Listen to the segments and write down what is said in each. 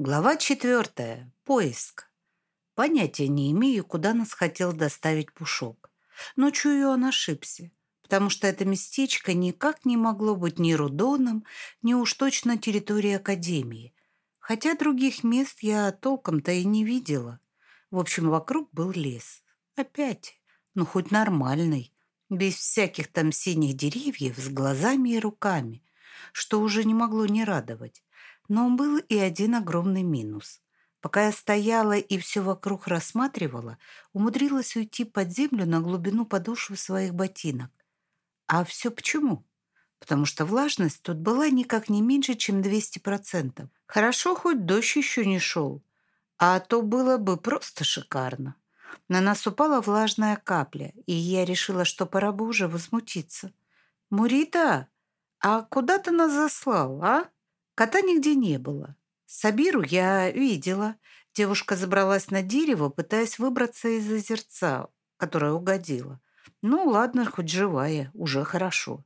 Глава четвертая. Поиск. Понятия не имею, куда нас хотел доставить Пушок. Но чую, он ошибся, потому что это местечко никак не могло быть ни Рудоном, ни уж точно территорией Академии. Хотя других мест я толком-то и не видела. В общем, вокруг был лес. Опять. Ну, хоть нормальный. Без всяких там синих деревьев, с глазами и руками, что уже не могло не радовать. Но был и один огромный минус. Пока я стояла и все вокруг рассматривала, умудрилась уйти под землю на глубину подошвы своих ботинок. А все почему? Потому что влажность тут была никак не меньше, чем 200%. Хорошо, хоть дождь еще не шел. А то было бы просто шикарно. На нас упала влажная капля, и я решила, что пора бы уже возмутиться. «Мурита, а куда ты нас заслал, а?» Кота нигде не было. Сабиру я видела. Девушка забралась на дерево, пытаясь выбраться из озерца, которое угодило. Ну, ладно, хоть живая, уже хорошо.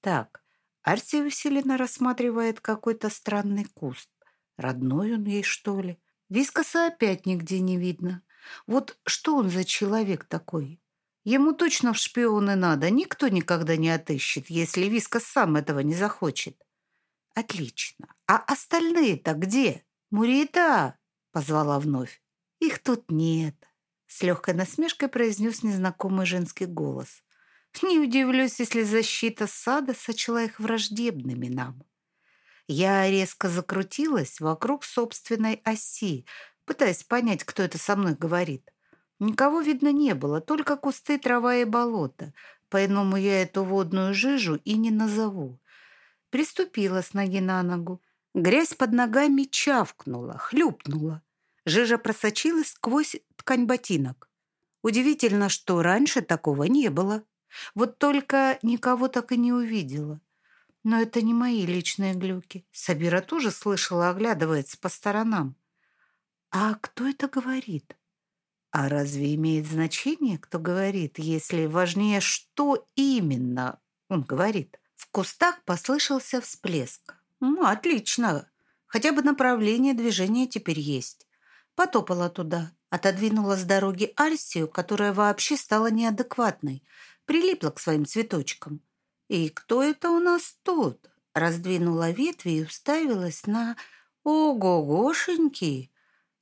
Так, Арсия Василина рассматривает какой-то странный куст. Родной он ей, что ли? Вискоса опять нигде не видно. Вот что он за человек такой? Ему точно в шпионы надо. Никто никогда не отыщет, если Вискос сам этого не захочет. Отлично. А остальные-то где? Мурита, позвала вновь. Их тут нет. С легкой насмешкой произнес незнакомый женский голос. Не удивлюсь, если защита сада сочла их враждебными нам. Я резко закрутилась вокруг собственной оси, пытаясь понять, кто это со мной говорит. Никого видно не было, только кусты, трава и болото. По-иному я эту водную жижу и не назову. Приступила с ноги на ногу. Грязь под ногами чавкнула, хлюпнула. Жижа просочилась сквозь ткань ботинок. Удивительно, что раньше такого не было. Вот только никого так и не увидела. Но это не мои личные глюки. Сабира тоже слышала, оглядывается по сторонам. А кто это говорит? А разве имеет значение, кто говорит, если важнее, что именно он говорит? В кустах послышался всплеск. «Ну, отлично. Хотя бы направление движения теперь есть». Потопала туда, отодвинула с дороги Альсию, которая вообще стала неадекватной, прилипла к своим цветочкам. «И кто это у нас тут?» Раздвинула ветви и уставилась на... «Ого-гошеньки!»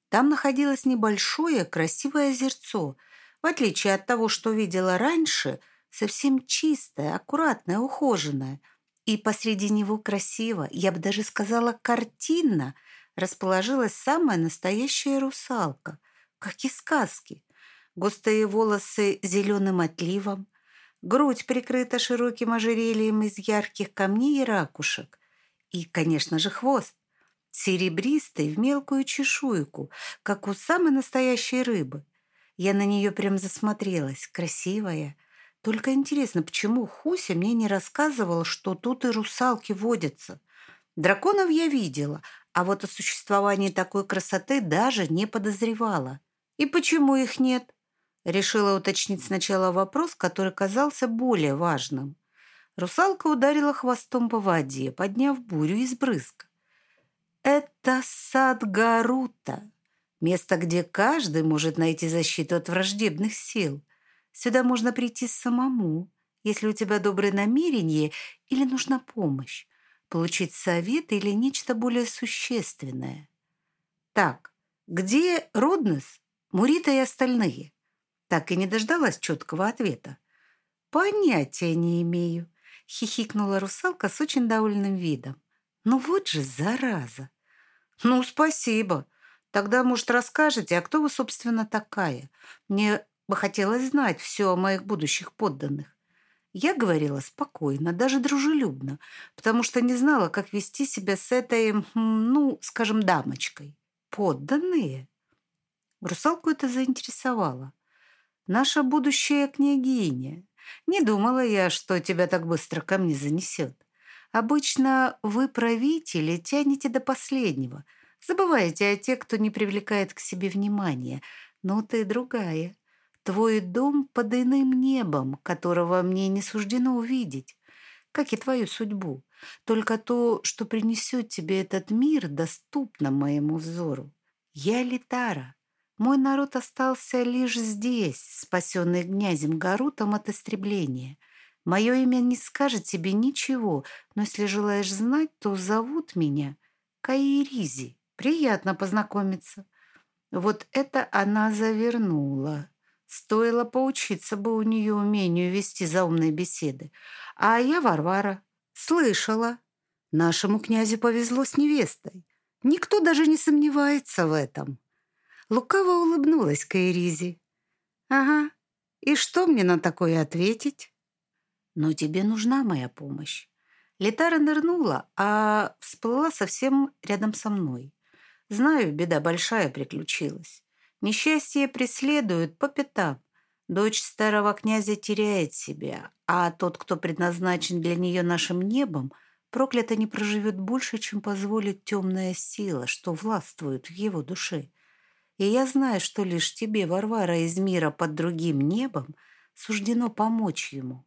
Там находилось небольшое красивое озерцо. В отличие от того, что видела раньше – совсем чистая, аккуратная, ухоженная. И посреди него красиво, я бы даже сказала картинно, расположилась самая настоящая русалка, как из сказки. Густые волосы зеленым отливом, грудь прикрыта широким ожерельем из ярких камней и ракушек. И, конечно же, хвост, серебристый в мелкую чешуйку, как у самой настоящей рыбы. Я на нее прям засмотрелась, красивая, только интересно, почему Хуся мне не рассказывал, что тут и русалки водятся? Драконов я видела, а вот о существовании такой красоты даже не подозревала. И почему их нет? Решила уточнить сначала вопрос, который казался более важным. Русалка ударила хвостом по воде, подняв бурю из брызг. «Это сад Гарута, место, где каждый может найти защиту от враждебных сил. Сюда можно прийти самому, если у тебя добрые намерения или нужна помощь, получить совет или нечто более существенное. Так, где Роднес, Мурита и остальные? Так и не дождалась четкого ответа. Понятия не имею, хихикнула русалка с очень довольным видом. Ну вот же зараза. Ну, спасибо. Тогда, может, расскажете, а кто вы, собственно, такая? Мне бы хотелось знать все о моих будущих подданных. Я говорила спокойно, даже дружелюбно, потому что не знала, как вести себя с этой, ну, скажем, дамочкой. Подданные? Русалку это заинтересовало. Наша будущая княгиня. Не думала я, что тебя так быстро ко мне занесет. Обычно вы, правители, тянете до последнего. Забываете о тех, кто не привлекает к себе внимания. Но ты другая. Твой дом под иным небом, которого мне не суждено увидеть, как и твою судьбу. Только то, что принесет тебе этот мир, доступно моему взору. Я Литара. Мой народ остался лишь здесь, спасенный князем Гарутом от истребления. Мое имя не скажет тебе ничего, но если желаешь знать, то зовут меня Каиризи. Приятно познакомиться. Вот это она завернула. Стоило поучиться бы у нее умению вести заумные беседы. А я Варвара. Слышала. Нашему князю повезло с невестой. Никто даже не сомневается в этом. Лукаво улыбнулась Кайризи. Ага. И что мне на такое ответить? Но тебе нужна моя помощь. Летара нырнула, а всплыла совсем рядом со мной. Знаю, беда большая приключилась. Несчастье преследует по пятам. Дочь старого князя теряет себя, а тот, кто предназначен для нее нашим небом, проклято не проживет больше, чем позволит темная сила, что властвует в его душе. И я знаю, что лишь тебе, Варвара, из мира под другим небом, суждено помочь ему.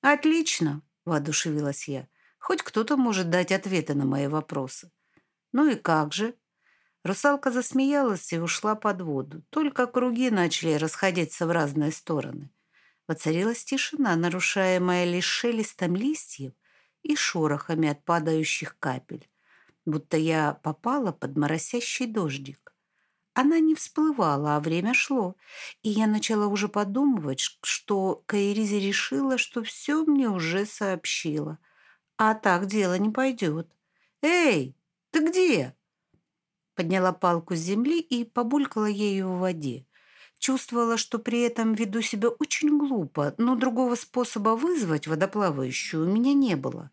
«Отлично!» – воодушевилась я. «Хоть кто-то может дать ответы на мои вопросы». «Ну и как же?» Русалка засмеялась и ушла под воду. Только круги начали расходиться в разные стороны. Воцарилась тишина, нарушаемая лишь шелестом листьев и шорохами от падающих капель, будто я попала под моросящий дождик. Она не всплывала, а время шло, и я начала уже подумывать, что Каиризи решила, что все мне уже сообщила. А так дело не пойдет. «Эй, ты где?» Подняла палку с земли и побулькала ею в воде. Чувствовала, что при этом веду себя очень глупо, но другого способа вызвать водоплавающую у меня не было.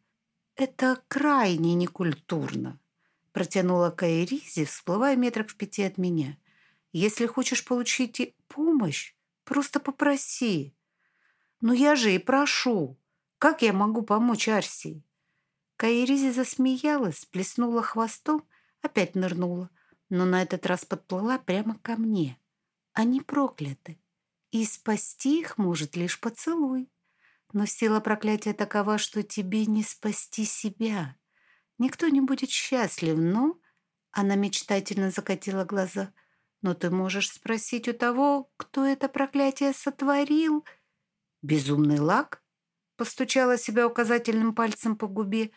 «Это крайне некультурно», – протянула Кайризи, всплывая метрах в пяти от меня. «Если хочешь получить помощь, просто попроси». «Но я же и прошу. Как я могу помочь Арсии?» Кайризи засмеялась, плеснула хвостом, опять нырнула но на этот раз подплыла прямо ко мне. Они прокляты, и спасти их может лишь поцелуй. Но сила проклятия такова, что тебе не спасти себя. Никто не будет счастлив, но...» Она мечтательно закатила глаза. «Но ты можешь спросить у того, кто это проклятие сотворил?» «Безумный лак?» Постучала себя указательным пальцем по губе.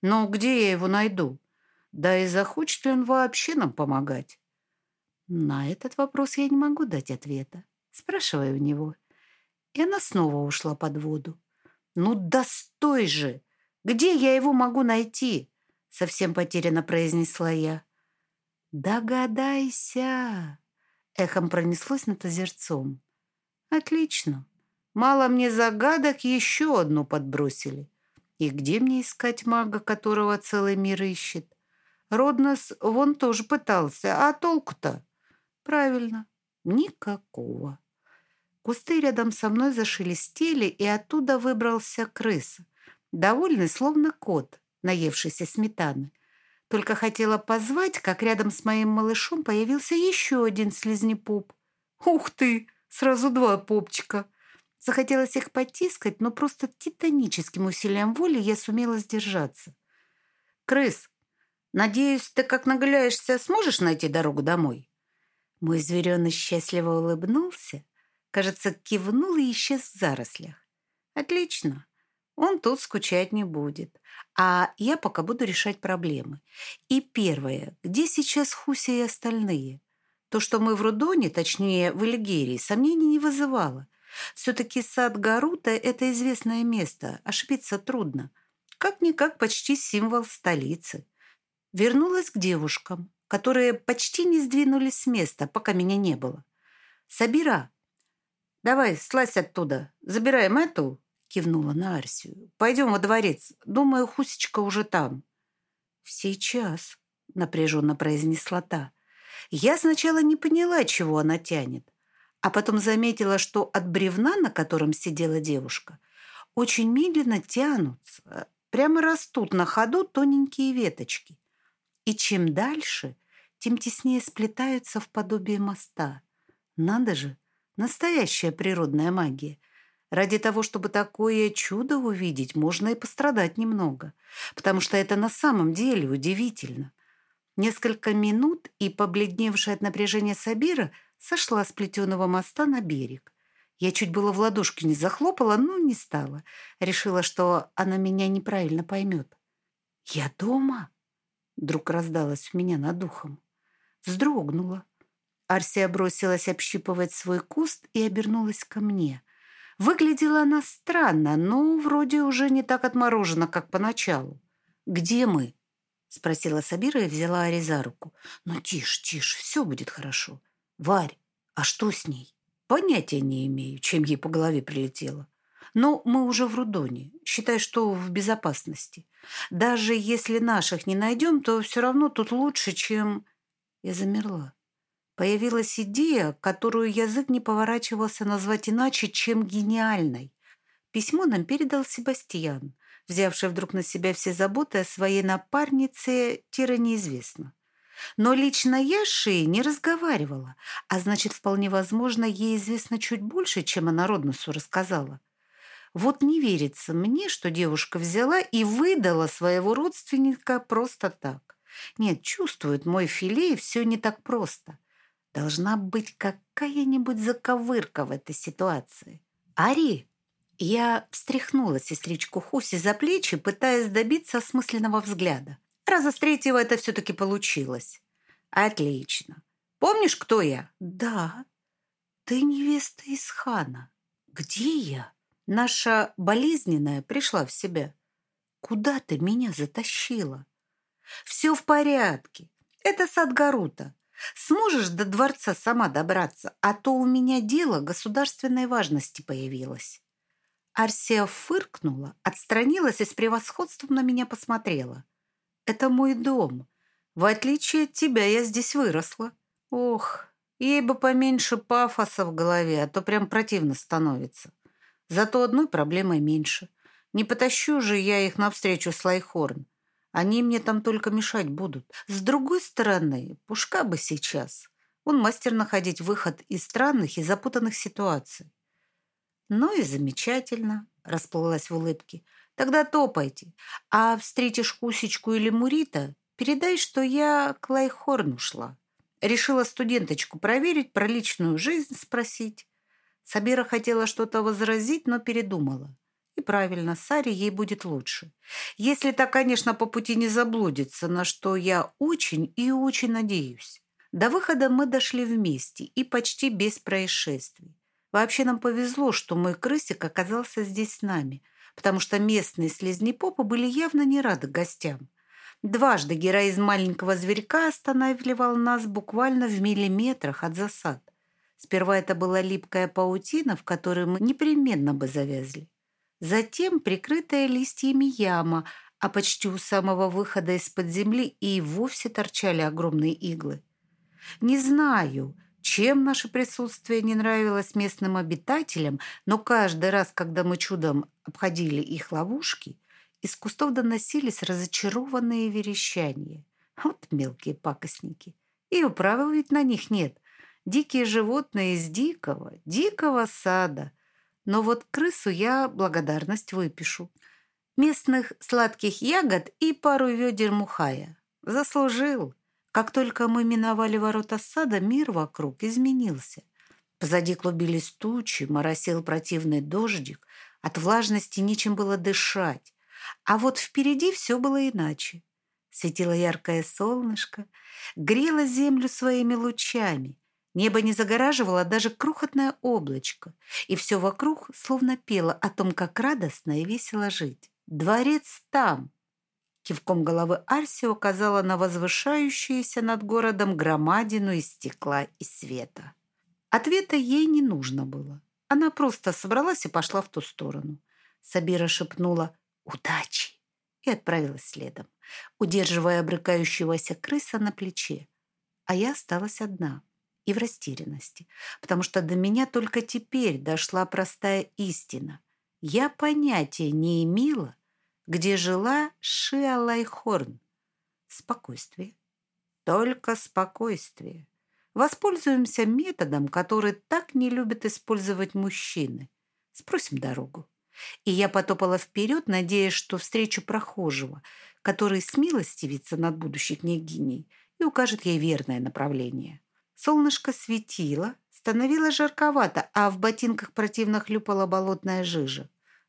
«Но где я его найду?» Да и захочет ли он вообще нам помогать? На этот вопрос я не могу дать ответа. Спрашиваю у него. И она снова ушла под воду. «Ну да стой же! Где я его могу найти?» Совсем потерянно произнесла я. «Догадайся!» Эхом пронеслось над озерцом. «Отлично. Мало мне загадок, еще одну подбросили. И где мне искать мага, которого целый мир ищет? Роднос вон тоже пытался, а толку-то? Правильно, никакого. Кусты рядом со мной зашелестели, и оттуда выбрался крыс, довольный, словно кот, наевшийся сметаны. Только хотела позвать, как рядом с моим малышом появился еще один слизнепоп. Ух ты, сразу два попчика. Захотелось их потискать, но просто титаническим усилием воли я сумела сдержаться. «Крыс, Надеюсь, ты как нагляешься, сможешь найти дорогу домой?» Мой звереныш счастливо улыбнулся, кажется, кивнул и исчез в зарослях. «Отлично. Он тут скучать не будет. А я пока буду решать проблемы. И первое, где сейчас Хуся и остальные? То, что мы в Рудоне, точнее, в Эльгерии, сомнений не вызывало. Все-таки сад Гарута – это известное место, ошибиться трудно. Как-никак почти символ столицы. Вернулась к девушкам, которые почти не сдвинулись с места, пока меня не было. «Сабира, давай, слазь оттуда, забираем эту», кивнула на Арсию. «Пойдем во дворец. Думаю, Хусечка уже там». «Сейчас», — напряженно произнесла та. Я сначала не поняла, чего она тянет, а потом заметила, что от бревна, на котором сидела девушка, очень медленно тянутся, прямо растут на ходу тоненькие веточки. И чем дальше, тем теснее сплетаются в подобие моста. Надо же, настоящая природная магия. Ради того, чтобы такое чудо увидеть, можно и пострадать немного, потому что это на самом деле удивительно. Несколько минут, и побледневшая от напряжения Сабира сошла с плетеного моста на берег. Я чуть было в ладошки не захлопала, но не стала. Решила, что она меня неправильно поймет. «Я дома?» Вдруг раздалась у меня над духом. Вздрогнула. Арсия бросилась общипывать свой куст и обернулась ко мне. Выглядела она странно, но вроде уже не так отморожена, как поначалу. «Где мы?» — спросила Сабира и взяла Ари за руку. «Ну, тише, тише, все будет хорошо. Варь, а что с ней?» «Понятия не имею, чем ей по голове прилетело. Но мы уже в Рудоне. Считай, что в безопасности. Даже если наших не найдем, то все равно тут лучше, чем...» Я замерла. Появилась идея, которую язык не поворачивался назвать иначе, чем гениальной. Письмо нам передал Себастьян, взявший вдруг на себя все заботы о своей напарнице Тира неизвестно. Но лично я с Шией не разговаривала, а значит, вполне возможно, ей известно чуть больше, чем она Роднусу рассказала. Вот не верится мне, что девушка взяла и выдала своего родственника просто так. Нет, чувствует мой филей, все не так просто. Должна быть какая-нибудь заковырка в этой ситуации. Ари, я встряхнула сестричку Хуси за плечи, пытаясь добиться осмысленного взгляда. Раза с третьего это все-таки получилось. Отлично. Помнишь, кто я? Да. Ты невеста из хана. Где я? Наша болезненная пришла в себя. Куда ты меня затащила? Все в порядке. Это сад Гарута. Сможешь до дворца сама добраться, а то у меня дело государственной важности появилось». Арсия фыркнула, отстранилась и с превосходством на меня посмотрела. «Это мой дом. В отличие от тебя, я здесь выросла. Ох, ей бы поменьше пафоса в голове, а то прям противно становится. Зато одной проблемой меньше. Не потащу же я их навстречу с Лайхорн. Они мне там только мешать будут. С другой стороны, Пушка бы сейчас. Он мастер находить выход из странных и запутанных ситуаций. Ну и замечательно, расплылась в улыбке. Тогда топайте. А встретишь Кусечку или Мурита, передай, что я к Лайхорн ушла. Решила студенточку проверить, про личную жизнь спросить. Сабира хотела что-то возразить, но передумала. И правильно, Саре ей будет лучше. Если так, конечно, по пути не заблудится, на что я очень и очень надеюсь. До выхода мы дошли вместе и почти без происшествий. Вообще нам повезло, что мой крысик оказался здесь с нами, потому что местные слизнепопы были явно не рады гостям. Дважды героизм маленького зверька останавливал нас буквально в миллиметрах от засад. Сперва это была липкая паутина, в которой мы непременно бы завязли. Затем прикрытая листьями яма, а почти у самого выхода из-под земли и вовсе торчали огромные иглы. Не знаю, чем наше присутствие не нравилось местным обитателям, но каждый раз, когда мы чудом обходили их ловушки, из кустов доносились разочарованные верещания. Вот мелкие пакостники. И управы ведь на них нет. Дикие животные из дикого, дикого сада – но вот крысу я благодарность выпишу. Местных сладких ягод и пару ведер мухая. Заслужил. Как только мы миновали ворота сада, мир вокруг изменился. Позади клубились тучи, моросил противный дождик. От влажности нечем было дышать. А вот впереди все было иначе. Светило яркое солнышко, грело землю своими лучами. Небо не загораживало даже крохотное облачко, и все вокруг словно пело о том, как радостно и весело жить. «Дворец там!» Кивком головы Арси указала на возвышающуюся над городом громадину из стекла и света. Ответа ей не нужно было. Она просто собралась и пошла в ту сторону. Сабира шепнула «Удачи!» и отправилась следом, удерживая обрыкающегося крыса на плече. А я осталась одна и в растерянности, потому что до меня только теперь дошла простая истина. Я понятия не имела, где жила Шиа Лайхорн. Спокойствие. Только спокойствие. Воспользуемся методом, который так не любят использовать мужчины. Спросим дорогу. И я потопала вперед, надеясь, что встречу прохожего, который смилостивится над будущей княгиней и укажет ей верное направление. Солнышко светило, становилось жарковато, а в ботинках противно хлюпала болотная жижа.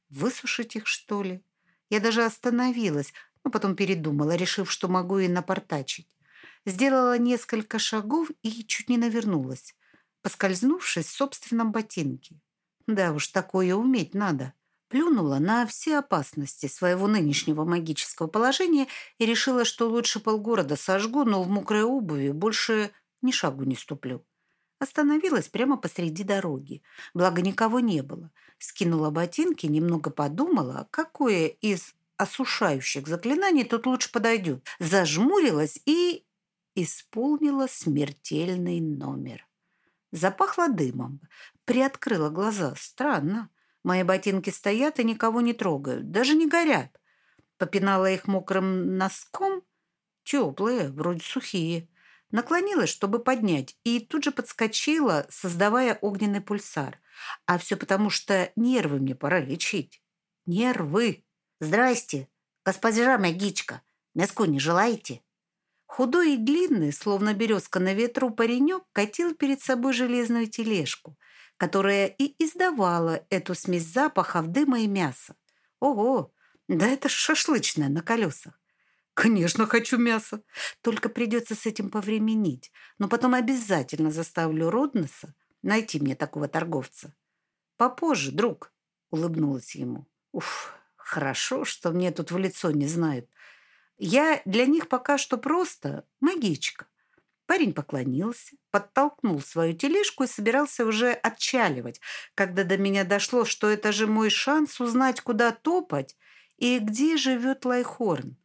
Высушить их, что ли? Я даже остановилась, но потом передумала, решив, что могу и напортачить. Сделала несколько шагов и чуть не навернулась, поскользнувшись в собственном ботинке. Да уж, такое уметь надо. Плюнула на все опасности своего нынешнего магического положения и решила, что лучше полгорода сожгу, но в мокрой обуви больше ни шагу не ступлю. Остановилась прямо посреди дороги. Благо никого не было. Скинула ботинки, немного подумала, какое из осушающих заклинаний тут лучше подойдет. Зажмурилась и исполнила смертельный номер. Запахло дымом. Приоткрыла глаза. Странно. Мои ботинки стоят и никого не трогают. Даже не горят. Попинала их мокрым носком. Теплые, вроде сухие. Наклонилась, чтобы поднять, и тут же подскочила, создавая огненный пульсар. А все потому, что нервы мне пора лечить. Нервы. «Здрасте, госпожа магичка. Мяску не желаете?» Худой и длинный, словно березка на ветру, паренек катил перед собой железную тележку, которая и издавала эту смесь запахов дыма и мяса. Ого, да это шашлычная на колесах. Конечно, хочу мясо. Только придется с этим повременить. Но потом обязательно заставлю Роднеса найти мне такого торговца. Попозже, друг, улыбнулась ему. Уф, хорошо, что мне тут в лицо не знают. Я для них пока что просто магичка. Парень поклонился, подтолкнул свою тележку и собирался уже отчаливать, когда до меня дошло, что это же мой шанс узнать, куда топать и где живет Лайхорн.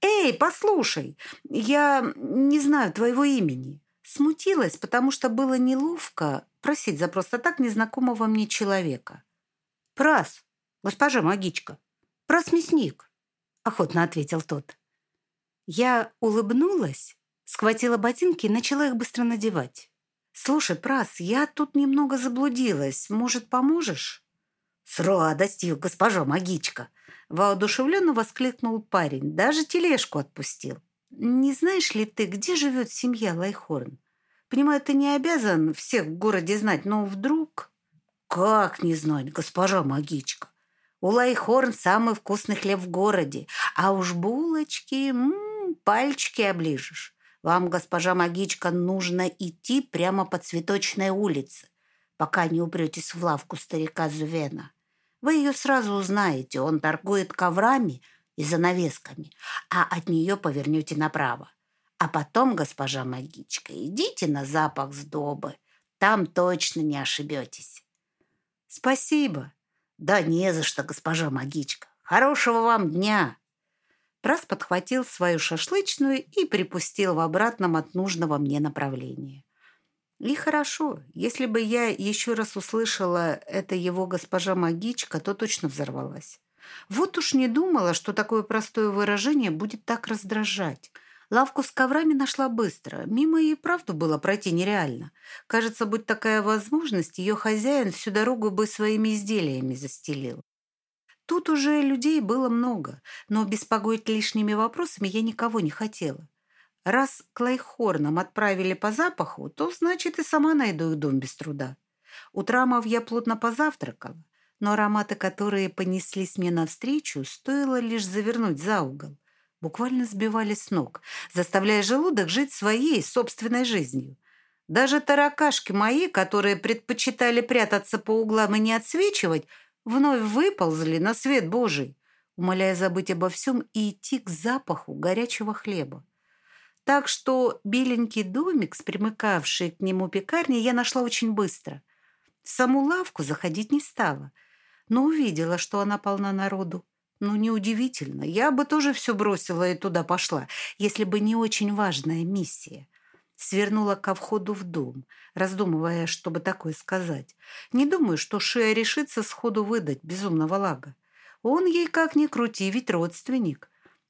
«Эй, послушай, я не знаю твоего имени». Смутилась, потому что было неловко просить за просто так незнакомого мне человека. «Прас, госпожа магичка, прас мясник», — охотно ответил тот. Я улыбнулась, схватила ботинки и начала их быстро надевать. «Слушай, Прас, я тут немного заблудилась. Может, поможешь?» «С радостью, госпожа магичка!» Воодушевленно воскликнул парень. Даже тележку отпустил. «Не знаешь ли ты, где живет семья Лайхорн? Понимаю, ты не обязан всех в городе знать, но вдруг...» «Как не знать, госпожа магичка? У Лайхорн самый вкусный хлеб в городе, а уж булочки... М -м -м, пальчики оближешь. Вам, госпожа магичка, нужно идти прямо по цветочной улице, пока не упретесь в лавку старика Зувена. Вы ее сразу узнаете. Он торгует коврами и занавесками, а от нее повернете направо. А потом, госпожа магичка, идите на запах сдобы. Там точно не ошибетесь. Спасибо. Да не за что, госпожа магичка. Хорошего вам дня. Прас подхватил свою шашлычную и припустил в обратном от нужного мне направления. И хорошо, если бы я еще раз услышала «это его госпожа магичка», то точно взорвалась. Вот уж не думала, что такое простое выражение будет так раздражать. Лавку с коврами нашла быстро. Мимо и правду было пройти нереально. Кажется, будь такая возможность, ее хозяин всю дорогу бы своими изделиями застелил. Тут уже людей было много, но беспокоить лишними вопросами я никого не хотела. Раз Клайхорном отправили по запаху, то, значит, и сама найду их дом без труда. Утрамов я плотно позавтракала, но ароматы, которые понеслись мне навстречу, стоило лишь завернуть за угол. Буквально сбивали с ног, заставляя желудок жить своей собственной жизнью. Даже таракашки мои, которые предпочитали прятаться по углам и не отсвечивать, вновь выползли на свет Божий, умоляя забыть обо всем и идти к запаху горячего хлеба. Так что беленький домик, с примыкавшей к нему пекарней, я нашла очень быстро. В саму лавку заходить не стала, но увидела, что она полна народу. Ну, неудивительно, я бы тоже все бросила и туда пошла, если бы не очень важная миссия — свернула ко входу в дом, раздумывая, чтобы такое сказать. Не думаю, что Шея решится сходу выдать безумного лага. Он ей как ни крути, ведь родственник.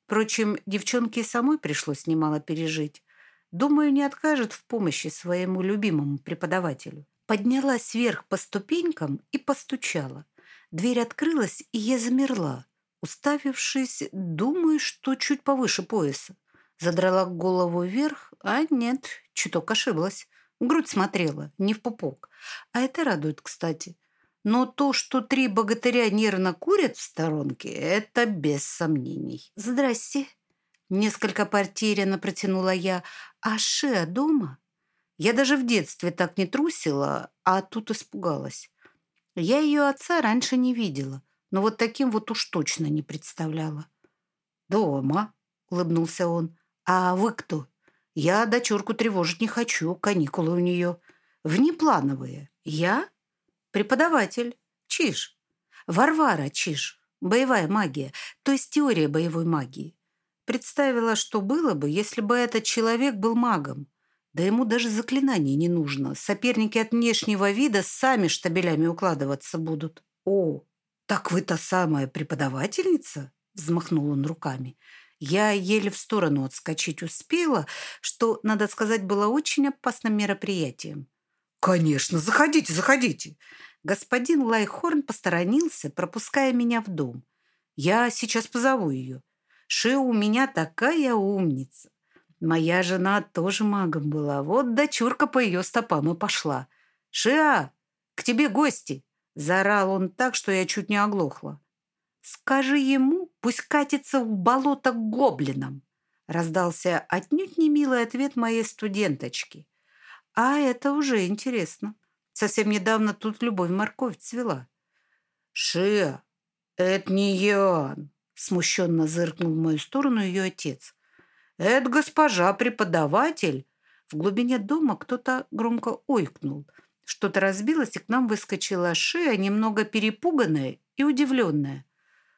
Впрочем, девчонке самой пришлось немало пережить. Думаю, не откажет в помощи своему любимому преподавателю. Поднялась вверх по ступенькам и постучала. Дверь открылась, и я замерла, уставившись, думаю, что чуть повыше пояса. Задрала голову вверх, а нет, чуток ошиблась. Грудь смотрела, не в пупок. А это радует, кстати. Но то, что три богатыря нервно курят в сторонке, это без сомнений. «Здрасте!» Несколько потерянно протянула я. «А Шеа дома?» Я даже в детстве так не трусила, а тут испугалась. Я ее отца раньше не видела, но вот таким вот уж точно не представляла. «Дома», — улыбнулся он. «А вы кто?» «Я дочурку тревожить не хочу, каникулы у нее. Внеплановые. Я преподаватель. Чиж. Варвара Чиж. Боевая магия, то есть теория боевой магии. Представила, что было бы, если бы этот человек был магом. Да ему даже заклинаний не нужно. Соперники от внешнего вида сами штабелями укладываться будут. «О, так вы та самая преподавательница?» Взмахнул он руками. Я еле в сторону отскочить успела, что, надо сказать, было очень опасным мероприятием. «Конечно, заходите, заходите!» Господин Лайхорн посторонился, пропуская меня в дом. «Я сейчас позову ее. Ши у меня такая умница. Моя жена тоже магом была. Вот дочурка по ее стопам и пошла. «Шиа, к тебе гости!» Заорал он так, что я чуть не оглохла. «Скажи ему, пусть катится в болото к гоблинам!» Раздался отнюдь не милый ответ моей студенточки. «А это уже интересно. Совсем недавно тут любовь морковь цвела». «Шиа, это не Ян!» Смущенно зыркнул в мою сторону ее отец. «Это госпожа преподаватель!» В глубине дома кто-то громко ойкнул. Что-то разбилось, и к нам выскочила шея, немного перепуганная и удивленная.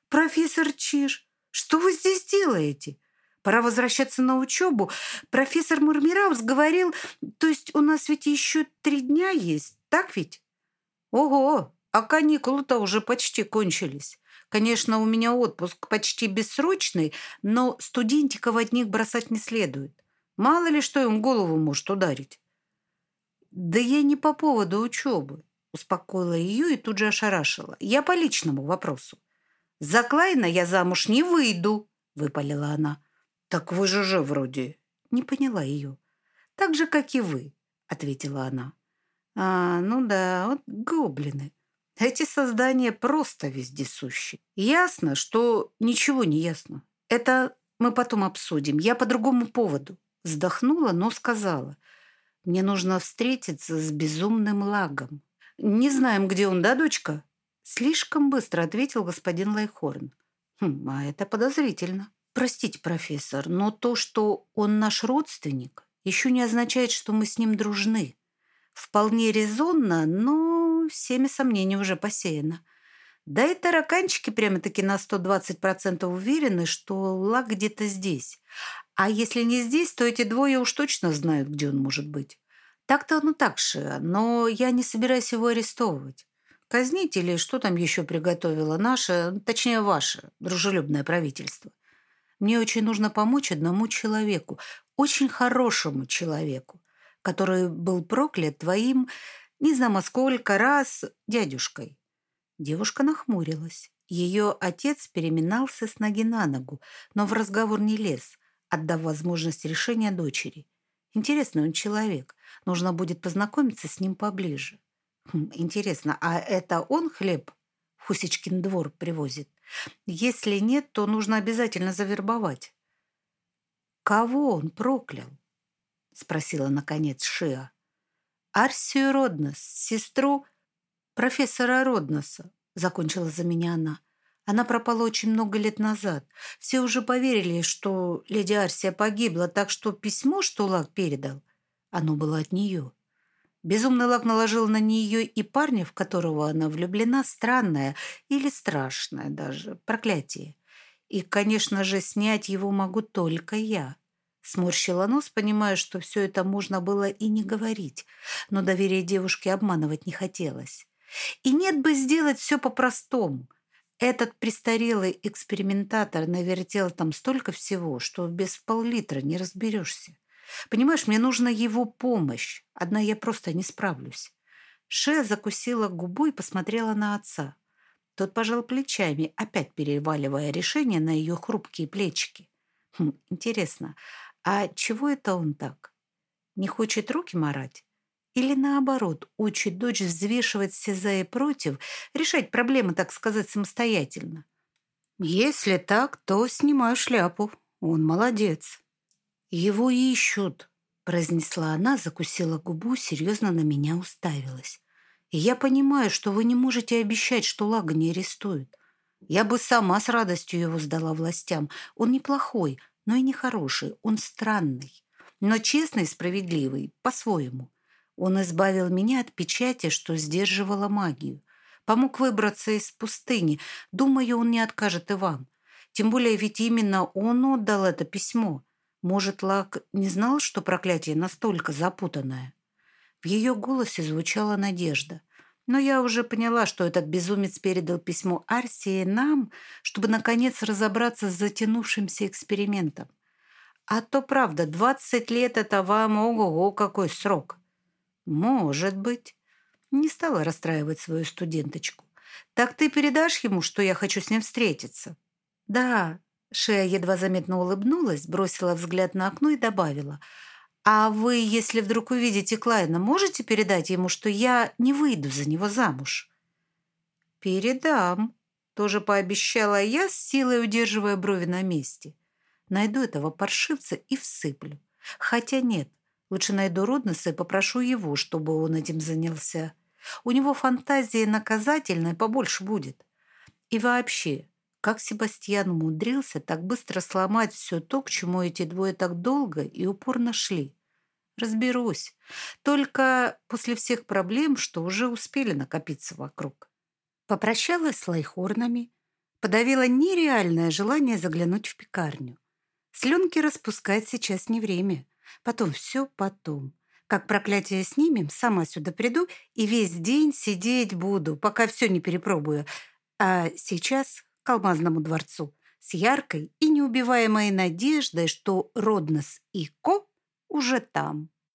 «Профессор Чиж, что вы здесь делаете? Пора возвращаться на учебу. Профессор Мурмираус говорил, то есть у нас ведь еще три дня есть, так ведь?» «Ого, а каникулы-то уже почти кончились. Конечно, у меня отпуск почти бессрочный, но студентиков одних бросать не следует. Мало ли что им голову может ударить. Да я не по поводу учебы. Успокоила ее и тут же ошарашила. Я по личному вопросу. За Клайна я замуж не выйду, выпалила она. Так вы же же вроде. Не поняла ее. Так же, как и вы, ответила она. А, ну да, вот гоблины. Эти создания просто вездесущи. Ясно, что ничего не ясно. Это мы потом обсудим. Я по другому поводу. Вздохнула, но сказала. Мне нужно встретиться с безумным лагом. Не знаем, где он, да, дочка? Слишком быстро ответил господин Лайхорн. Хм, а это подозрительно. Простите, профессор, но то, что он наш родственник, еще не означает, что мы с ним дружны. Вполне резонно, но всеми сомнения уже посеяно. Да и тараканчики прямо-таки на 120% уверены, что лак где-то здесь. А если не здесь, то эти двое уж точно знают, где он может быть. Так-то оно так же, но я не собираюсь его арестовывать. Казнить или что там еще приготовило наше, точнее ваше, дружелюбное правительство. Мне очень нужно помочь одному человеку, очень хорошему человеку, который был проклят твоим не знаю, сколько раз дядюшкой. Девушка нахмурилась. Ее отец переминался с ноги на ногу, но в разговор не лез, отдав возможность решения дочери. Интересный он человек. Нужно будет познакомиться с ним поближе. Хм, интересно, а это он хлеб в Хусичкин двор привозит? Если нет, то нужно обязательно завербовать. «Кого он проклял?» — спросила, наконец, Шиа. Арсию Роднос, сестру профессора Родноса, закончила за меня она. Она пропала очень много лет назад. Все уже поверили, что леди Арсия погибла, так что письмо, что Лак передал, оно было от нее. Безумный Лак наложил на нее и парня, в которого она влюблена, странное или страшное даже проклятие. И, конечно же, снять его могу только я. Сморщила нос, понимая, что все это можно было и не говорить, но доверие девушки обманывать не хотелось. И нет бы сделать все по-простому. Этот престарелый экспериментатор навертел там столько всего, что без пол-литра не разберешься. Понимаешь, мне нужна его помощь. Одна я просто не справлюсь. Ше закусила губу и посмотрела на отца. Тот пожал плечами, опять переваливая решение на ее хрупкие плечики. Хм, интересно, а чего это он так? Не хочет руки марать? Или наоборот, учит дочь взвешивать все за и против, решать проблемы, так сказать, самостоятельно? Если так, то снимаю шляпу. Он молодец. Его ищут, произнесла она, закусила губу, серьезно на меня уставилась. Я понимаю, что вы не можете обещать, что Лага не арестуют. Я бы сама с радостью его сдала властям. Он неплохой, но и нехороший. Он странный, но честный и справедливый, по-своему. Он избавил меня от печати, что сдерживала магию. Помог выбраться из пустыни. Думаю, он не откажет и вам. Тем более ведь именно он отдал это письмо. Может, Лак не знал, что проклятие настолько запутанное? В ее голосе звучала надежда. Но я уже поняла, что этот безумец передал письмо Арсии нам, чтобы, наконец, разобраться с затянувшимся экспериментом. А то, правда, 20 лет – это вам, ого-го, какой срок. Может быть. Не стала расстраивать свою студенточку. Так ты передашь ему, что я хочу с ним встретиться? Да. Шея едва заметно улыбнулась, бросила взгляд на окно и добавила. А вы, если вдруг увидите Клайна, можете передать ему, что я не выйду за него замуж? Передам. Тоже пообещала я, с силой удерживая брови на месте. Найду этого паршивца и всыплю. Хотя нет, лучше найду Роднеса и попрошу его, чтобы он этим занялся. У него фантазия наказательная побольше будет. И вообще, как Себастьян умудрился так быстро сломать все то, к чему эти двое так долго и упорно шли? Разберусь. Только после всех проблем, что уже успели накопиться вокруг. Попрощалась с лайхорнами, подавила нереальное желание заглянуть в пекарню. Слюнки распускать сейчас не время. Потом все потом. Как проклятие снимем, сама сюда приду и весь день сидеть буду, пока все не перепробую. А сейчас к алмазному дворцу с яркой и неубиваемой надеждой, что Роднос и Ко уже там.